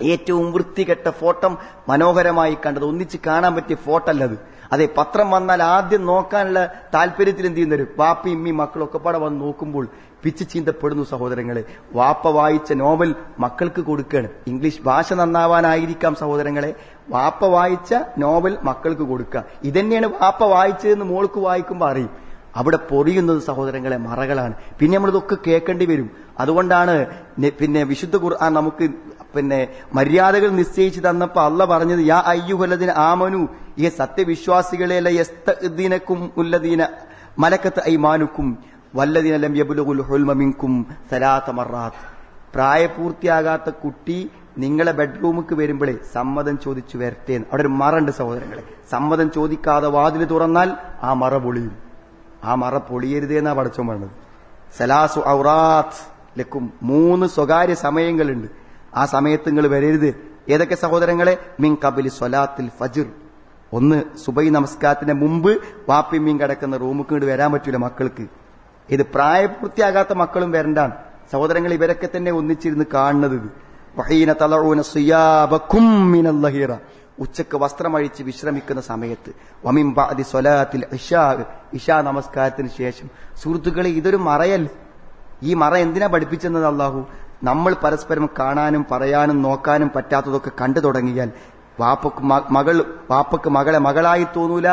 ഏറ്റവും വൃത്തികെട്ട ഫോട്ടം മനോഹരമായി കണ്ടത് ഒന്നിച്ച് കാണാൻ പറ്റിയ ഫോട്ടോ അല്ലത് അതെ പത്രം വന്നാൽ ആദ്യം നോക്കാനുള്ള താല്പര്യത്തിൽ എന്ത് ചെയ്യുന്നവരും? വാപ്പി ഇമ്മി മക്കളൊക്കെ പാടെ വന്ന് നോക്കുമ്പോൾ പിച്ചു ചീന്തപ്പെടുന്നു സഹോദരങ്ങളെ. വാപ്പ വായിച്ച നോവൽ മക്കൾക്ക് കൊടുക്കുകയാണ്. ഇംഗ്ലീഷ് ഭാഷ നന്നാവാനായിരിക്കാം സഹോദരങ്ങളെ. വാപ്പ വായിച്ച നോവൽ മക്കൾക്ക് കൊടുക്കുക. ഇതന്നെയാണ് വാപ്പ വായിച്ചതെന്ന് മോൾക്ക് വായിക്കുമ്പോൾ അറിയും. അവിടെ പൊറിയുന്നത് സഹോദരങ്ങളെ മറകളാണ്. പിന്നെ നമ്മളിതൊക്കെ കേൾക്കേണ്ടി വരും. അതുകൊണ്ടാണ് പിന്നെ വിശുദ്ധ ഖുർആൻ നമുക്ക് പിന്നെ മര്യാദകൾ നിശ്ചയിച്ചു തന്നപ്പോ അല്ല പറഞ്ഞത് യാ അയ്യുഹലദിന ആമനു ഈ സത്യവിശ്വാസികളെ യസ്തീനക്കും ഉല്ലദീന മലക്കത്ത് ഐമാനുക്കും വല്ലദീനലം യബുലുൽ ഹുൽമമിൻകും സലാത്ത മറാത്ത്. പ്രായപൂർത്തിയാകാത്ത കുട്ടി നിങ്ങളെ ബെഡ്റൂമിക്ക് വരുമ്പോഴേ സമ്മതം ചോദിച്ചു വരട്ടെ അവിടെ ഒരു മറുണ്ട് സഹോദരങ്ങളെ. സമ്മതം ചോദിക്കാതെ വാതിൽ തുറന്നാൽ ആ മറ പൊളിയും. ആ മറ പൊളിയരുതേ എന്നാ പഠിച്ചോ പറഞ്ഞത്. സലാസു ഔറാത്ത് ലക്കും മൂന്ന് സ്വകാര്യ സമയങ്ങളുണ്ട്. ആ സമയത്ത് നിങ്ങൾ വരരുത്. ഏതൊക്കെ സഹോദരങ്ങളെ? മിൻ കബിലി സ്വലാത്തിൽ ഫജിർ. ഒന്ന് സുബൈ നമസ്കാരത്തിന് മുമ്പ് വാപ്പി മീൻ കിടക്കുന്ന റൂമുക്ക് ഇങ്ങോട്ട് വരാൻ പറ്റൂല മക്കൾക്ക്. ഇത് പ്രായപൂർത്തിയാകാത്ത മക്കളും വരണ്ടാണ്. സഹോദരങ്ങൾ ഇവരൊക്കെ തന്നെ ഒന്നിച്ചിരുന്ന് കാണുന്നത് വഹീന തലഊന ഉച്ചയ്ക്ക് വസ്ത്രമഴിച്ച് വിശ്രമിക്കുന്ന സമയത്ത്. ഇഷാ നമസ്കാരത്തിന് ശേഷം. സുഹൃത്തുക്കളെ ഇതൊരു മറയല്ലേ? ഈ മറ എന്തിനാ പഠിപ്പിച്ചെന്നത് അള്ളാഹു? നമ്മൾ പരസ്പരം കാണാനും പറയാനും നോക്കാനും പറ്റാത്തതൊക്കെ കണ്ടു തുടങ്ങിയാൽ വാപ്പക്ക് മകൾ വാപ്പക്ക് മകളെ മകളായി തോന്നൂല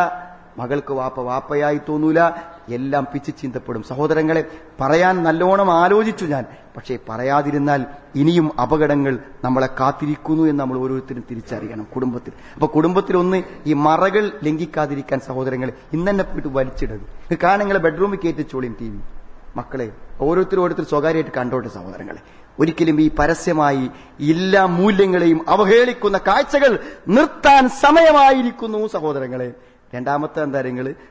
മകൾക്ക് വാപ്പ വാപ്പയായി തോന്നൂല എല്ലാം പിച്ചു ചിന്തപ്പെടും. സഹോദരങ്ങളെ പറയാൻ നല്ലോണം ആലോചിച്ചു ഞാൻ പക്ഷേ പറയാതിരുന്നാൽ ഇനിയും അപകടങ്ങൾ നമ്മളെ കാത്തിരിക്കുന്നു എന്ന് നമ്മൾ ഓരോരുത്തരും തിരിച്ചറിയണം കുടുംബത്തിൽ. അപ്പൊ കുടുംബത്തിൽ ഒന്ന് ഈ മറകൾ ലംഘിക്കാതിരിക്കാൻ സഹോദരങ്ങളെ ഇന്നെ പോയിട്ട് വലിച്ചിടരുത്. കാരണം നിങ്ങളെ ബെഡ്റൂമിൽ കയറ്റിച്ചോളിയും ടി വി മക്കളെ ഓരോരുത്തരും ഓരോരുത്തർ സ്വകാര്യമായിട്ട് കണ്ടോട്ടെ സഹോദരങ്ങളെ. ഒരിക്കലും ഈ പരസ്യമായി എല്ലാ മൂല്യങ്ങളെയും അവഹേളിക്കുന്ന കാഴ്ചകൾ നിർത്താൻ സമയമായിരിക്കുന്നു സഹോദരങ്ങളെ. രണ്ടാമത്തെ എന്താ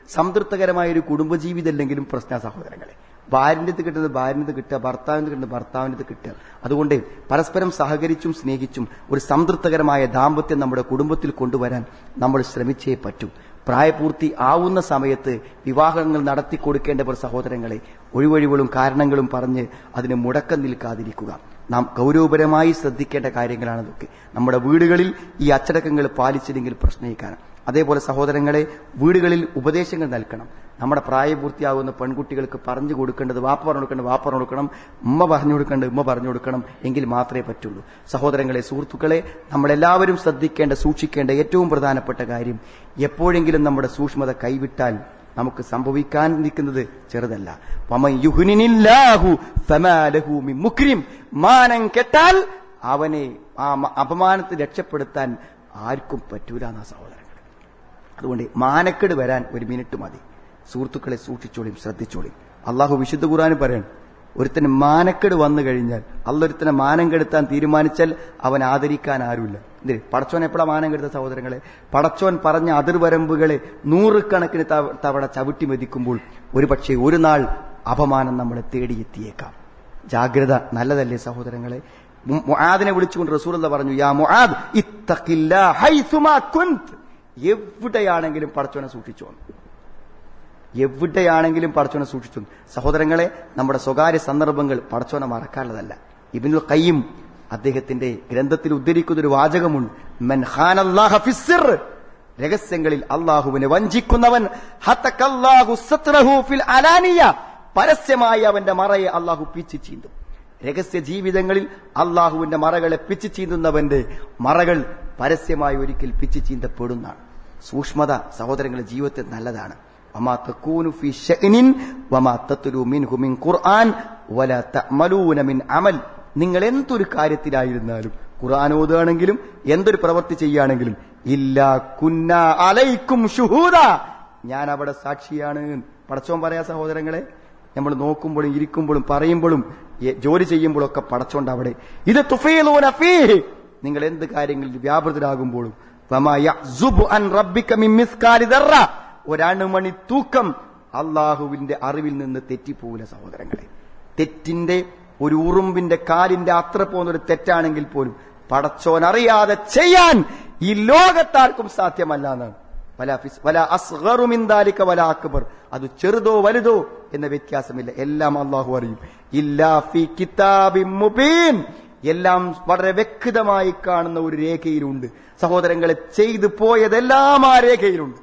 സംതൃപ്തകരമായ ഒരു കുടുംബജീവിതം അല്ലെങ്കിലും പ്രശ്ന സഹോദരങ്ങളെ. ഭാര്യന്റെ അത് കിട്ടുന്നത് ഭാര്യന്റെ അടുത്ത് കിട്ടുക ഭർത്താവിന്റെ കിട്ടുന്നത് ഭർത്താവിന്റെ അടുത്ത് കിട്ടുക. അതുകൊണ്ട് പരസ്പരം സഹകരിച്ചും സ്നേഹിച്ചും ഒരു സംതൃപ്തകരമായ ദാമ്പത്യം നമ്മുടെ കുടുംബത്തിൽ കൊണ്ടുവരാൻ നമ്മൾ ശ്രമിച്ചേ പറ്റൂ. പ്രായപൂർത്തി ആവുന്ന സമയത്ത് വിവാഹങ്ങൾ നടത്തി കൊടുക്കേണ്ടവർ സഹോദരങ്ങളെ ഒഴിവഴിവുകളും കാരണങ്ങളും പറഞ്ഞ് അതിന് മുടക്കം നിൽക്കാതിരിക്കുക. നാം ഗൗരവപരമായി ശ്രദ്ധിക്കേണ്ട കാര്യങ്ങളാണ് നമ്മുടെ വീടുകളിൽ ഈ അച്ചടക്കങ്ങൾ പാലിച്ചില്ലെങ്കിൽ പ്രശ്നയിക്കാണ് അതേപോലെ സഹോദരങ്ങളെ വീടുകളിൽ ഉപദേശങ്ങൾ നൽകണം. നമ്മുടെ പ്രായപൂർത്തിയാകുന്ന പെൺകുട്ടികൾക്ക് പറഞ്ഞു കൊടുക്കേണ്ടത് വാപ്പ പറഞ്ഞു കൊടുക്കേണ്ടത് വാപ്പ പറഞ്ഞു കൊടുക്കണം ഉമ്മ പറഞ്ഞു കൊടുക്കേണ്ടത് ഉമ്മ പറഞ്ഞു കൊടുക്കണം എങ്കിൽ മാത്രമേ പറ്റുള്ളൂ. സഹോദരങ്ങളെ സുഹൃത്തുക്കളെ നമ്മളെല്ലാവരും ശ്രദ്ധിക്കേണ്ട സൂക്ഷിക്കേണ്ട ഏറ്റവും പ്രധാനപ്പെട്ട കാര്യം എപ്പോഴെങ്കിലും നമ്മുടെ സൂക്ഷ്മത കൈവിട്ടാൽ നമുക്ക് സംഭവിക്കാൻ നിൽക്കുന്നത് ചെറുതല്ല. മാനം കെട്ടാൽ അവനെ ആ അപമാനത്തെ രക്ഷപ്പെടുത്താൻ ആർക്കും പറ്റൂല എന്നാ സഹോദരങ്ങൾ അതുകൊണ്ട് മാനക്കേട് വരാൻ ഒരു മിനിറ്റ് മതി. സുഹൃത്തുക്കളെ സൂക്ഷിച്ചോളിയും ശ്രദ്ധിച്ചോളിയും അള്ളാഹു വിശുദ്ധ ഖുർആൻ പറയണം. ഒരുത്തന് മാനക്കേട് വന്നു കഴിഞ്ഞാൽ അള്ളൊരുത്തനെ മാനം കെടുത്താൻ തീരുമാനിച്ചാൽ അവൻ ആദരിക്കാൻ ആരുമില്ല. എന്തിന്? പടച്ചോൻ എപ്പോഴാ മാനം കെടുത്ത സഹോദരങ്ങളെ? പടച്ചോൻ പറഞ്ഞ അതിർവരമ്പുകളെ നൂറുകണക്കിന് തവ- തവണ ചവിട്ടി മെതിക്കുമ്പോൾ ഒരുപക്ഷെ ഒരു നാൾ അപമാനം നമ്മളെ തേടിയെത്തിയേക്കാം. ജാഗ്രത നല്ലതല്ലേ സഹോദരങ്ങളെ? മുആദിനെ വിളിച്ചുകൊണ്ട് റസൂലുള്ള പറഞ്ഞു യാ മുആദ് ഇത്തഖില്ലാ ഹൈസുമാ കുന്ത്. എവിടെയാണെങ്കിലും പടച്ചോനെ വന്നു. എവിടെയാണെങ്കിലും പടച്ചോനെ സൂക്ഷിച്ചു സഹോദരങ്ങളെ നമ്മുടെ സ്വകാര്യ സന്ദർഭങ്ങൾ പടച്ചോനെ മറക്കാനുള്ളതല്ല. ഇബിനുൽ കയ്യും അദ്ദേഹത്തിന്റെ ഗ്രന്ഥത്തിൽ ഉദ്ധരിക്കുന്ന ഒരു വാചകമുണ്ട്. മൻ ഖാനല്ലാഹ ഫിസ്സിർ രഹസ്യങ്ങളിൽ അള്ളാഹുവിനെ വഞ്ചിക്കുന്നവൻ ഫിൽ പരസ്യമായി അവന്റെ മറയെ അള്ളാഹു പിച്ചു ചീന്തും. രഹസ്യ ജീവിതങ്ങളിൽ അള്ളാഹുവിന്റെ മറകളെ പിച്ചു ചീന്തുന്നവന്റെ മറകൾ പരസ്യമായി ഒരിക്കൽ പിച്ചു ചീന്തപ്പെടുന്നതാണ്. സൂക്ഷ്മത സഹോദരങ്ങളുടെ ജീവിതത്തിൽ നല്ലതാണ്. അമൽ. നിങ്ങൾ എന്തൊരു കാര്യത്തിലായിരുന്നാലും ഖുർആൻ ഓതുകയാണെങ്കിലും എന്തൊരു പ്രവൃത്തി ചെയ്യുകയാണെങ്കിലും ഇല്ല കുന്ന അലൈക്കും ഷുഹൂദ. ഞാൻ അവിടെ സാക്ഷിയാണ്. പടച്ചോൻ പറയാ സഹോദരങ്ങളെ നമ്മൾ നോക്കുമ്പോഴും ഇരിക്കുമ്പോഴും പറയുമ്പോഴും ജോലി ജോലി ചെയ്യുമ്പോഴൊക്കെ പടച്ചോണ്ട് അവിടെ. ഇത് തുഫീലൂന ഫീഹ്. നിങ്ങൾ എന്ത് കാര്യങ്ങളിൽ വ്യാപൃതരാകുമ്പോഴും ഒരണുമണി തൂക്കം. അള്ളാഹുവിന്റെ അറിവിൽ നിന്ന് തെറ്റിപ്പോവില്ല സഹോദരങ്ങളെ. തെറ്റിന്റെ ഒരു ഉറുമ്പിന്റെ കാലിന്റെ അത്ര പോകുന്നൊരു തെറ്റാണെങ്കിൽ പോലും പടച്ചോൻ അറിയാതെ ചെയ്യാൻ ഈ ലോകത്താർക്കും സാധ്യമല്ല എന്നാണ്. വല ഫിസ്- വല അക്ബർ. അത് ചെറുതോ വലുതോ എന്ന വ്യത്യാസമില്ല. എല്ലാം അള്ളാഹു അറിയും. ഇല്ലാ ഫി കിതാബിൻ മുബീൻ. എല്ലാം വളരെ വ്യക്തമായി കാണുന്ന ഒരു രേഖയിലുണ്ട്. സഹോദരങ്ങളെ ചെയ്തു പോയതെല്ലാം ആ രേഖയിലുണ്ട്.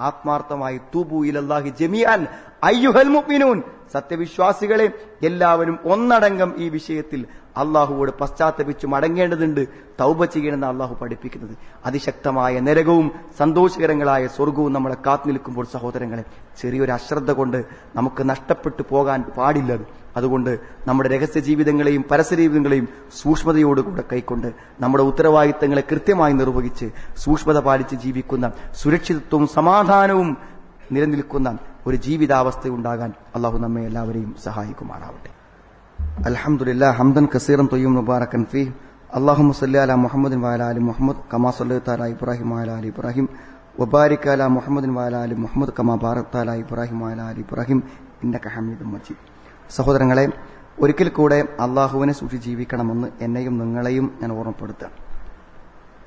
ആത്മാർത്ഥമായി തൂബു ഇലല്ലാഹി ജമിയാൻ അയ്യുഹൽ മുഅ്മിനൂൻ. സത്യവിശ്വാസികളെ എല്ലാവരും ഒന്നടങ്കം ഈ വിഷയത്തിൽ അള്ളാഹുവോട് പശ്ചാത്തപിച്ചു മടങ്ങേണ്ടതുണ്ട്. തൗബ ചെയ്യണമെന്ന് അള്ളാഹു പഠിപ്പിക്കുന്നത്. അതിശക്തമായ നരകവും സന്തോഷകരങ്ങളായ സ്വർഗവും നമ്മളെ കാത്തു നിൽക്കുമ്പോൾ സഹോദരങ്ങളെ ചെറിയൊരു അശ്രദ്ധ കൊണ്ട് നമുക്ക് നഷ്ടപ്പെട്ടു പോകാൻ പാടില്ലത് അതുകൊണ്ട് നമ്മുടെ രഹസ്യ ജീവിതങ്ങളെയും പരസ്യ ജീവിതങ്ങളെയും സൂക്ഷ്മതയോടുകൂടെ കൈക്കൊണ്ട് നമ്മുടെ ഉത്തരവാദിത്തങ്ങളെ കൃത്യമായി നിർവഹിച്ച് സൂക്ഷ്മത പാലിച്ച് ജീവിക്കുന്ന സുരക്ഷിതത്വവും സമാധാനവും നിലനിൽക്കുന്ന ഒരു ജീവിതാവസ്ഥ ഉണ്ടാകാൻ അള്ളാഹു നമ്മെ എല്ലാവരെയും സഹായിക്കുമാറാവട്ടെ. അൽഹംദുലില്ലാ ഹംദൻ കസീറൻ തൊയ്യും മുബാറക്കൻ ഫീ. അള്ളാഹു മുസല്ല അല മുഹമ്മദിൻ വാല അലി മുഹമ്മദ് കമാ സല്ലി അല ഇബ്രാഹിം വാല അലി ഇബ്രാഹിം. വബാരിക് അല മുഹമ്മദിൻ വാല അലി മുഹമ്മദ് കമാ ബാറത്താല ഇബ്രാഹിം വാല അലി ഇബ്രാഹിം. ഇന്നക ഹമീദ് മജീദ്. സഹോദരങ്ങളെ ഒരിക്കൽ കൂടെ അള്ളാഹുവിനെ സൂക്ഷി ജീവിക്കണമെന്ന് എന്നെയും നിങ്ങളെയും ഞാൻ ഓർമ്മപ്പെടുത്തുകയാണ്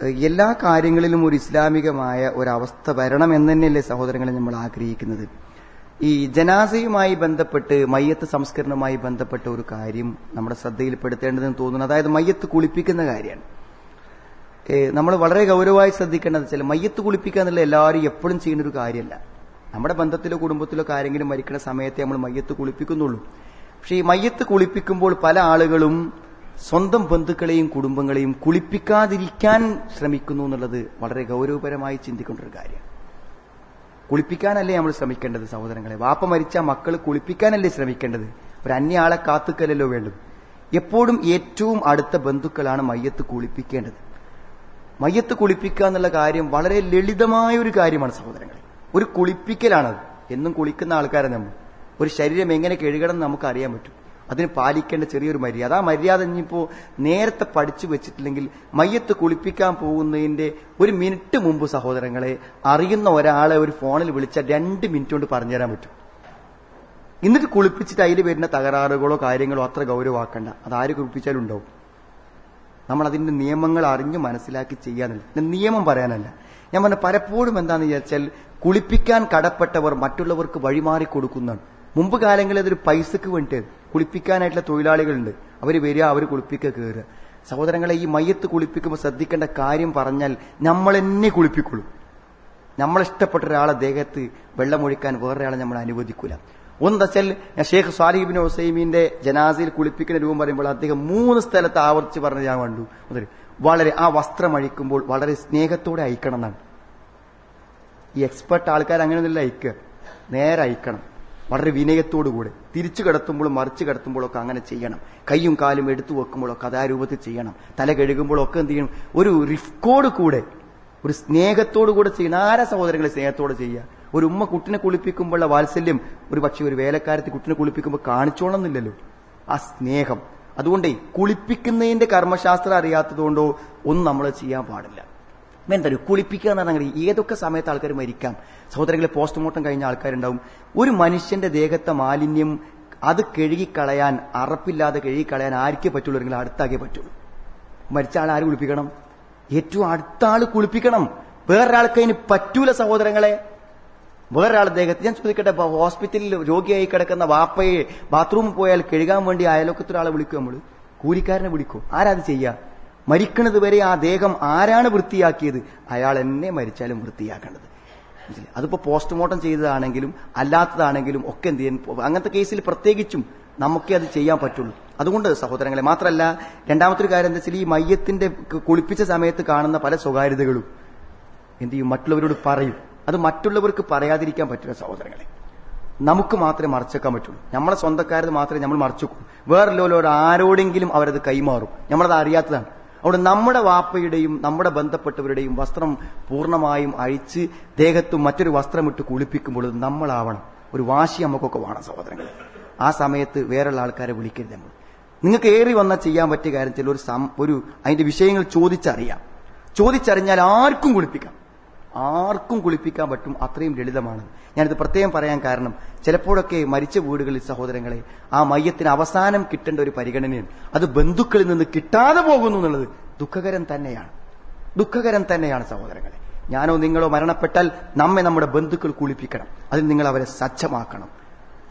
എല്ലാ കാര്യങ്ങളിലും ഒരു ഇസ്ലാമികമായ ഒരവസ്ഥ വരണം എന്ന് തന്നെയല്ലേ സഹോദരങ്ങളെ നമ്മൾ ആഗ്രഹിക്കുന്നത്. ഈ ജനാസയുമായി ബന്ധപ്പെട്ട് മയ്യത്ത് സംസ്കരണവുമായി ബന്ധപ്പെട്ട ഒരു കാര്യം നമ്മുടെ ശ്രദ്ധയിൽപ്പെടുത്തേണ്ടതെന്ന് തോന്നുന്നു. അതായത് മയ്യത്ത് കുളിപ്പിക്കുന്ന കാര്യമാണ്. നമ്മൾ വളരെ ഗൗരവമായി ശ്രദ്ധിക്കേണ്ടത് വെച്ചാൽ മയ്യത്ത് കുളിപ്പിക്കുക എന്നുള്ള എല്ലാവരും എപ്പോഴും ചെയ്യുന്ന ഒരു കാര്യമല്ല. നമ്മുടെ ബന്ധത്തിലോ കുടുംബത്തിലോ ആരെങ്കിലും മരിക്കുന്ന സമയത്തെ നമ്മൾ മയ്യത്ത് കുളിപ്പിക്കുന്നുള്ളൂ. പക്ഷേ ഈ മയ്യത്ത് കുളിപ്പിക്കുമ്പോൾ പല ആളുകളും സ്വന്തം ബന്ധുക്കളെയും കുടുംബങ്ങളെയും കുളിപ്പിക്കാതിരിക്കാൻ ശ്രമിക്കുന്നു എന്നുള്ളത് വളരെ ഗൗരവപരമായി ചിന്തിക്കേണ്ട ഒരു കാര്യമാണ് കുളിപ്പിക്കാനല്ലേ നമ്മൾ ശ്രമിക്കേണ്ടത് സഹോദരങ്ങളെ? വാപ്പ മരിച്ച മക്കൾ കുളിപ്പിക്കാനല്ലേ ശ്രമിക്കേണ്ടത്? ഒരു അന്യ ആളെ കാത്തുക്കലല്ലോ വേണ്ടത് എപ്പോഴും ഏറ്റവും അടുത്ത ബന്ധുക്കളാണ് മയ്യത്ത് കുളിപ്പിക്കേണ്ടത്. മയ്യത്ത് കുളിപ്പിക്കുക എന്നുള്ള കാര്യം വളരെ ലളിതമായ ഒരു കാര്യമാണ് സഹോദരങ്ങളെ. ഒരു കുളിപ്പിക്കലാണത്. എന്നും കുളിക്കുന്ന ആൾക്കാരെ നമ്മൾ. ഒരു ശരീരം എങ്ങനെ കഴുകണം എന്ന് നമുക്ക് അറിയാൻ പറ്റും. അതിന് പാലിക്കേണ്ട ചെറിയൊരു മര്യാദ. ആ മര്യാദ ഇനിയിപ്പോ നേരത്തെ പഠിച്ചു വെച്ചിട്ടില്ലെങ്കിൽ മയ്യത്ത് കുളിപ്പിക്കാൻ പോകുന്നതിന്റെ ഒരു മിനിറ്റ് മുമ്പ് സഹോദരങ്ങളെ അറിയുന്ന ഒരാളെ ഒരു ഫോണിൽ വിളിച്ചാൽ രണ്ട് മിനിറ്റ് കൊണ്ട് പറഞ്ഞുതരാൻ പറ്റും. എന്നിട്ട് കുളിപ്പിച്ചിട്ട് അതിൽ വരുന്ന തകരാറുകളോ കാര്യങ്ങളോ അത്ര ഗൗരവമാക്കണ്ട. അത് ആര് കുളിപ്പിച്ചാലും ഉണ്ടാവും. നമ്മൾ അതിന്റെ നിയമങ്ങൾ അറിഞ്ഞു മനസ്സിലാക്കി ചെയ്യാനല്ല. നിയമം പറയാനല്ല. ഞാൻ പറഞ്ഞ പലപ്പോഴും എന്താണെന്ന് വിചാരിച്ചാൽ കുളിപ്പിക്കാൻ കടപ്പെട്ടവർ മറ്റുള്ളവർക്ക് വഴിമാറി കൊടുക്കുന്നതാണ്. മുമ്പ് കാലങ്ങളിൽ അതൊരു പൈസക്ക് വേണ്ടി കുളിപ്പിക്കാനായിട്ടുള്ള തൊഴിലാളികളുണ്ട്. അവർ വരിക അവർ കുളിപ്പിക്കുക കയറുക. സഹോദരങ്ങളെ ഈ മയ്യത്ത് കുളിപ്പിക്കുമ്പോൾ ശ്രദ്ധിക്കേണ്ട കാര്യം പറഞ്ഞാൽ നമ്മൾ എന്നെ കുളിപ്പിക്കുള്ളൂ. നമ്മളിഷ്ടപ്പെട്ട ഒരാളെ ദേഹത്ത് വെള്ളമൊഴിക്കാൻ വേറൊരാളെ നമ്മൾ അനുവദിക്കൂല. ഒന്ന് വെച്ചാൽ ഷേഖ് സാലിബിൻ ഹുസൈമിന്റെ ജനാസയിൽ കുളിപ്പിക്കുന്ന രൂപം പറയുമ്പോൾ അദ്ദേഹം മൂന്ന് സ്ഥലത്ത് ആവർത്തിച്ച് പറഞ്ഞ് ഞാൻ കണ്ടു. വളരെ ആ വസ്ത്രം അഴിക്കുമ്പോൾ വളരെ സ്നേഹത്തോടെ അയക്കണം എന്നാണ്. ഈ എക്സ്പെർട്ട് ആൾക്കാർ അങ്ങനെയൊന്നുമില്ല അയക്കുക നേരെ അയക്കണം വളരെ വിനയത്തോടുകൂടെ തിരിച്ചു കിടത്തുമ്പോഴും മറിച്ച് കിടത്തുമ്പോഴൊക്കെ അങ്ങനെ ചെയ്യണം. കൈയും കാലും എടുത്തു വെക്കുമ്പോഴൊക്കെ കഥാരൂപത്തിൽ രൂപത്തിൽ ചെയ്യണം. തല കഴുകുമ്പോഴൊക്കെ എന്ത് ചെയ്യണം? ഒരു റിഫ്കോട് കൂടെ ഒരു സ്നേഹത്തോടു കൂടെ ചെയ്യണം ആരാ സഹോദരങ്ങളെ സ്നേഹത്തോടെ ചെയ്യുക? ഒരു ഉമ്മ കുട്ടിനെ കുളിപ്പിക്കുമ്പോഴുള്ള വാത്സല്യം ഒരു പക്ഷേ ഒരു വേലക്കാരത്തി കുട്ടിനെ കുളിപ്പിക്കുമ്പോൾ കാണിച്ചോളന്നില്ലല്ലോ. ആ സ്നേഹം. അതുകൊണ്ടേ കുളിപ്പിക്കുന്നതിന്റെ കർമ്മശാസ്ത്രം അറിയാത്തതുകൊണ്ടോ ഒന്നും നമ്മൾ ചെയ്യാൻ പാടില്ല. എന്താ കുളിപ്പിക്കുക എന്ന് പറഞ്ഞാൽ ഏതൊക്കെ സമയത്ത് ആൾക്കാർ മരിക്കാം? സഹോദരങ്ങളെ പോസ്റ്റ്മോർട്ടം കഴിഞ്ഞ ആൾക്കാരുണ്ടാവും. ഒരു മനുഷ്യന്റെ ദേഹത്തെ മാലിന്യം അത് കഴുകിക്കളയാൻ അറപ്പില്ലാതെ കഴുകിക്കളയാൻ ആർക്കേ പറ്റുള്ളൂ? അടുത്താകെ പറ്റുള്ളൂ. മരിച്ച ആൾ ആര് കുളിപ്പിക്കണം? ഏറ്റവും അടുത്ത ആൾ കുളിപ്പിക്കണം. വേറൊരാൾക്ക് അതിന് പറ്റൂല സഹോദരങ്ങളെ. വേറൊരാൾ ദേഹത്ത് ഞാൻ ചോദിക്കട്ടെ ഹോസ്പിറ്റലിൽ രോഗിയായി കിടക്കുന്ന വാപ്പയെ ബാത്റൂമിൽ പോയാൽ കഴുകാൻ വേണ്ടി അയലോക്കത്തൊരാളെ വിളിക്കും നമ്മൾ കൂലിക്കാരനെ വിളിക്കും ആരാ അത് ചെയ്യുക മരിക്കണത് വരെ ആ ദേഹം ആരാണ് വൃത്തിയാക്കിയത്? അയാൾ എന്നെ മരിച്ചാലും വൃത്തിയാക്കേണ്ടത്? അതിപ്പോ പോസ്റ്റ്മോർട്ടം ചെയ്തതാണെങ്കിലും അല്ലാത്തതാണെങ്കിലും ഒക്കെ എന്ത് അങ്ങനത്തെ കേസിൽ പ്രത്യേകിച്ചും നമുക്കേ അത് ചെയ്യാൻ പറ്റുള്ളൂ. അതുകൊണ്ട് സഹോദരങ്ങളെ മാത്രമല്ല രണ്ടാമത്തെ ഒരു കാര്യം എന്താ വെച്ചാൽ ഈ മയ്യത്തിന്റെ കുളിപ്പിച്ച സമയത്ത് കാണുന്ന പല സ്വകാര്യതകളും എന്ത് ചെയ്യും? മറ്റുള്ളവരോട് പറയും. അത് മറ്റുള്ളവർക്ക് പറയാതിരിക്കാൻ പറ്റില്ല സഹോദരങ്ങളെ. നമുക്ക് മാത്രമേ മറച്ചേക്കാൻ പറ്റുള്ളൂ. നമ്മളെ സ്വന്തക്കാരത് മാത്രമേ നമ്മൾ മറച്ചു വേറെ ലോലോ ആരോടെങ്കിലും അവരത് കൈമാറും. നമ്മളത് അറിയാത്തതാണ്. അവിടെ നമ്മുടെ വാപ്പയുടെയും നമ്മുടെ ബന്ധപ്പെട്ടവരുടെയും വസ്ത്രം പൂർണമായും അഴിച്ച് ദേഹത്തും മറ്റൊരു വസ്ത്രമിട്ട് കുളിപ്പിക്കുമ്പോൾ നമ്മളാവണം. ഒരു വാശി നമുക്കൊക്കെ വേണം സഹോദരങ്ങൾ ആ സമയത്ത് വേറെയുള്ള ആൾക്കാരെ വിളിക്കരുത് നമ്മൾ. നിങ്ങൾക്ക് ഏറി വന്നാൽ ചെയ്യാൻ പറ്റിയ കാര്യത്തിൽ ഒരു ഒരു അതിന്റെ വിഷയങ്ങൾ ചോദിച്ചറിയാം. ചോദിച്ചറിഞ്ഞാൽ ആർക്കും കുളിപ്പിക്കാം. ആർക്കും കുളിപ്പിക്കാൻ പറ്റും അത്രയും ലളിതമാണ്. ഞാനിത് പ്രത്യേകം പറയാൻ കാരണം ചിലപ്പോഴൊക്കെ മരിച്ച വീടുകളിൽ സഹോദരങ്ങളെ ആ മയ്യത്തിന് അവസാനം കിട്ടേണ്ട ഒരു പരിഗണനയാണ് അത് ബന്ധുക്കളിൽ നിന്ന് കിട്ടാതെ പോകുന്നു എന്നുള്ളത് ദുഃഖകരം തന്നെയാണ്. ദുഃഖകരം തന്നെയാണ് സഹോദരങ്ങളെ. ഞാനോ നിങ്ങളോ മരണപ്പെട്ടാൽ നമ്മെ നമ്മുടെ ബന്ധുക്കൾ കുളിപ്പിക്കണം. അതിൽ നിങ്ങൾ അവരെ സജ്ജമാക്കണം.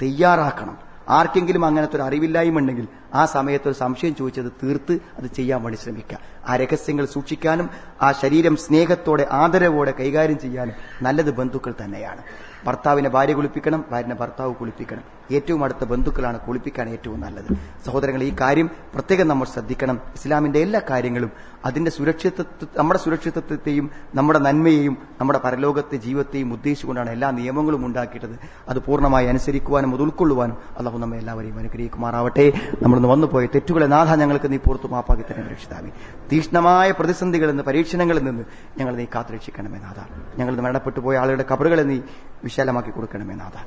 തയ്യാറാക്കണം. ആർക്കെങ്കിലും അങ്ങനത്തെ ഒരു അറിവില്ലായ്മ ഉണ്ടെങ്കിൽ ആ സമയത്ത് ഒരു സംശയം ചോദിച്ചത് തീർത്ത് അത് ചെയ്യാൻ വേണ്ടി ശ്രമിക്കുക. ആ രഹസ്യങ്ങൾ സൂക്ഷിക്കാനും ആ ശരീരം സ്നേഹത്തോടെ ആദരവോടെ കൈകാര്യം ചെയ്യാനും നല്ലത് ബന്ധുക്കൾ തന്നെയാണ്. ഭർത്താവിനെ ഭാര്യ കുളിപ്പിക്കണം ഭാര്യനെ ഭർത്താവ് കുളിപ്പിക്കണം. ഏറ്റവും അടുത്ത ബന്ധുക്കളാണ് കുളിപ്പിക്കാൻ ഏറ്റവും നല്ലത്. സഹോദരങ്ങൾ ഈ കാര്യം പ്രത്യേകം നമ്മൾ ശ്രദ്ധിക്കണം. ഇസ്ലാമിന്റെ എല്ലാ കാര്യങ്ങളും അതിന്റെ സുരക്ഷിതത്വ നമ്മുടെ സുരക്ഷിതത്വത്തെയും നമ്മുടെ നന്മയെയും നമ്മുടെ പരലോകത്തെ ജീവിതത്തെയും ഉദ്ദേശിച്ചുകൊണ്ടാണ് എല്ലാ നിയമങ്ങളും ഉണ്ടാക്കിയിട്ടത്. അത് പൂർണമായി അനുസരിക്കുവാനും അത് ഉൾക്കൊള്ളുവാനും അള്ളാഹു നമ്മെ എല്ലാവരെയും അനുഗ്രഹിക്കുമാറാവട്ടെ. നമ്മളൊന്ന് വന്നുപോയ തെറ്റുകളെ നാഥ ഞങ്ങൾക്ക് നീ പുറത്തു മാപ്പാക്കി തന്നെ രക്ഷിതാവി. തീക്ഷ്ണമായ പ്രതിസന്ധികളിൽ നിന്ന് പരീക്ഷണങ്ങളിൽ നിന്ന് ഞങ്ങൾ നീ കാത്തുരക്ഷിക്കണമേ നാഥ. ഞങ്ങൾ മരണപ്പെട്ടു പോയ ആളുകളുടെ കബറുകളെ നീ വിശാലമാക്കി കൊടുക്കണമേ നാഥ.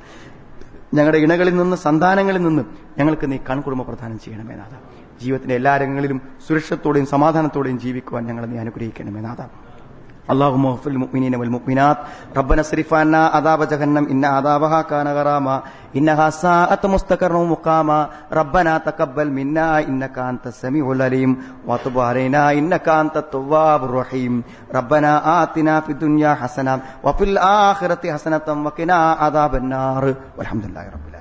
ഞങ്ങളുടെ ഇണകളിൽ നിന്ന് സന്താനങ്ങളിൽ നിന്ന് ഞങ്ങൾക്ക് നീ കൺകുടുംബ പ്രദാനം ചെയ്യണമേ നാഥ. ജീവിതത്തിന്റെ എല്ലാ രംഗങ്ങളിലും സുരക്ഷത്തോടെയും സമാധാനത്തോടെയും ജീവിക്കുവാൻ ഞങ്ങളെ നീ അനുഗ്രഹിക്കണമേ നാഥ. اللهم اغفر للمؤمنين والمؤمنات. ربنا اصرف عنا عذاب جهنم إن عذابها كان غراما. إنها ساءت مستقرا ومقاما. ربنا تقبل منا إنك أنت السميع العليم. وتب علينا إنك أنت التواب الرحيم. ربنا آتنا في الدنيا حسنة وفي الآخرة حسنة وقنا عذاب النار. والحمد لله رب العالمين.